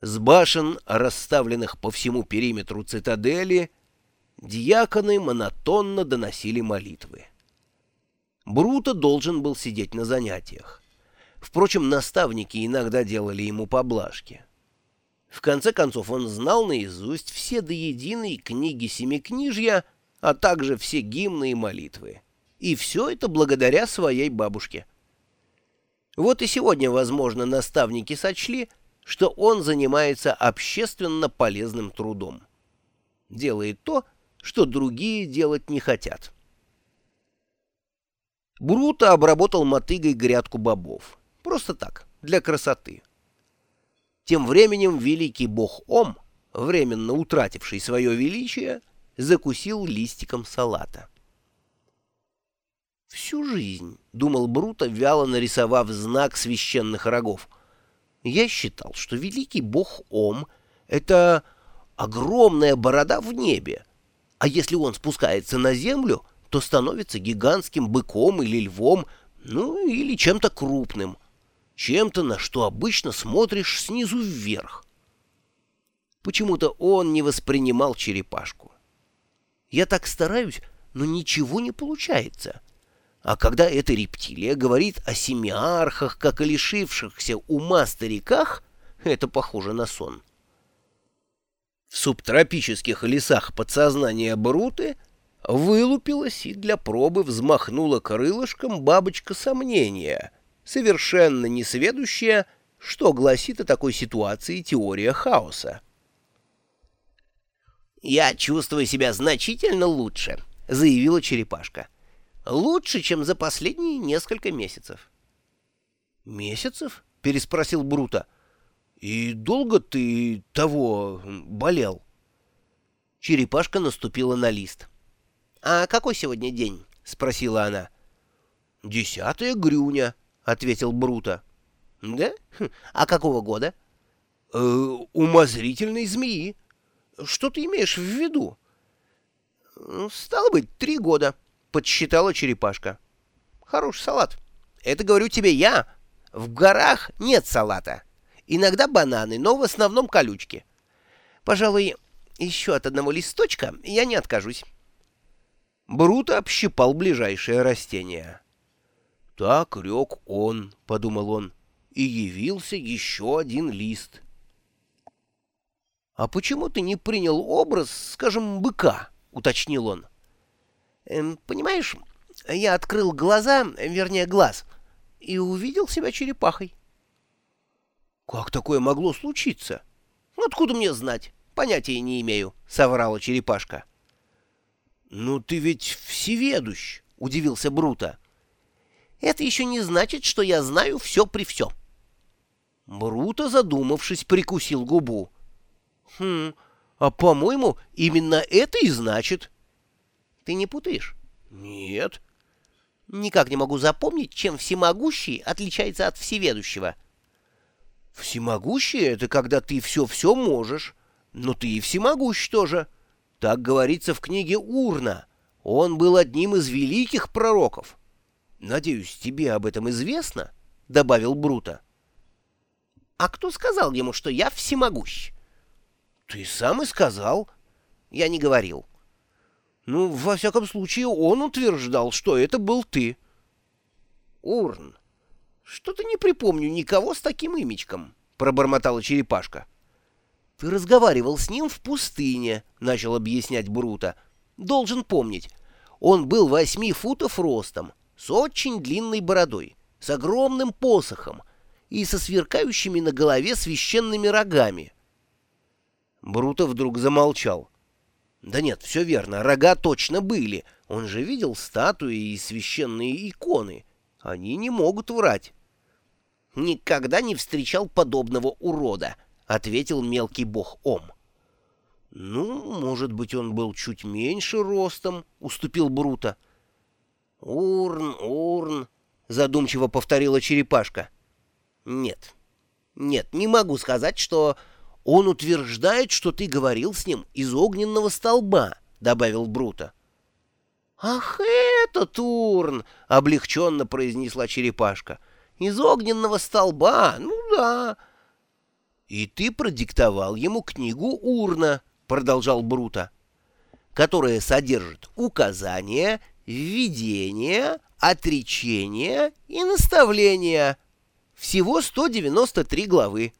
С башен, расставленных по всему периметру цитадели, дьяконы монотонно доносили молитвы. Бруто должен был сидеть на занятиях. Впрочем, наставники иногда делали ему поблажки. В конце концов, он знал наизусть все до единой книги Семикнижья, а также все гимны и молитвы. И все это благодаря своей бабушке. Вот и сегодня, возможно, наставники сочли, что он занимается общественно полезным трудом. Делает то, что другие делать не хотят. Бруто обработал мотыгой грядку бобов. Просто так, для красоты. Тем временем великий бог Ом, временно утративший свое величие, закусил листиком салата. «Всю жизнь», — думал Бруто, вяло нарисовав знак священных рогов, — «я считал, что великий бог Ом — это огромная борода в небе, а если он спускается на землю, то становится гигантским быком или львом, ну или чем-то крупным, чем-то, на что обычно смотришь снизу вверх. Почему-то он не воспринимал черепашку. Я так стараюсь, но ничего не получается. А когда эта рептилия говорит о семиархах, как о лишившихся ума стариках, это похоже на сон. В субтропических лесах подсознания Бруты вылупилась и для пробы взмахнула крылышком бабочка сомнения — совершенно несведущая, что гласит о такой ситуации теория хаоса. «Я чувствую себя значительно лучше», — заявила черепашка. «Лучше, чем за последние несколько месяцев». «Месяцев?» — переспросил Брута. «И долго ты того болел?» Черепашка наступила на лист. «А какой сегодня день?» — спросила она. «Десятое грюня», — ответил Бруто. «Да? Хм, а какого года?» э, «Умозрительной змеи. Что ты имеешь в виду?» «Стало быть, три года», — подсчитала черепашка. «Хороший салат. Это говорю тебе я. В горах нет салата. Иногда бананы, но в основном колючки. Пожалуй, еще от одного листочка я не откажусь». Бруто общипал ближайшее растение. Так рек он, — подумал он, — и явился еще один лист. — А почему ты не принял образ, скажем, быка? — уточнил он. Эм, — Понимаешь, я открыл глаза, вернее, глаз, и увидел себя черепахой. — Как такое могло случиться? — Откуда мне знать? Понятия не имею, — соврала черепашка. — Ну ты ведь всеведущ, — удивился Бруто. — это еще не значит, что я знаю все при все. Бруто, задумавшись, прикусил губу. Хм, а по-моему, именно это и значит. Ты не путаешь? Нет. Никак не могу запомнить, чем всемогущий отличается от всеведущего. Всемогущий — это когда ты все-все можешь, но ты и всемогущ тоже. Так говорится в книге Урна. Он был одним из великих пророков. «Надеюсь, тебе об этом известно?» — добавил Бруто. «А кто сказал ему, что я всемогущ?» «Ты сам и сказал». «Я не говорил». «Ну, во всяком случае, он утверждал, что это был ты». «Урн, что-то не припомню никого с таким имечком», — пробормотала черепашка. «Ты разговаривал с ним в пустыне», — начал объяснять Бруто. «Должен помнить, он был восьми футов ростом» с очень длинной бородой, с огромным посохом и со сверкающими на голове священными рогами. Бруто вдруг замолчал. Да нет, все верно, рога точно были. Он же видел статуи и священные иконы. Они не могут врать. «Никогда не встречал подобного урода», — ответил мелкий бог Ом. «Ну, может быть, он был чуть меньше ростом», — уступил Бруто. «Урн, урн», — задумчиво повторила черепашка. «Нет, нет, не могу сказать, что «Он утверждает, что ты говорил с ним из огненного столба», — добавил Брута. «Ах, это Турн!» — облегченно произнесла черепашка. «Из огненного столба, ну да». «И ты продиктовал ему книгу Урна», — продолжал Брута, «которая содержит указания, введения, отречения и наставления. Всего 193 главы».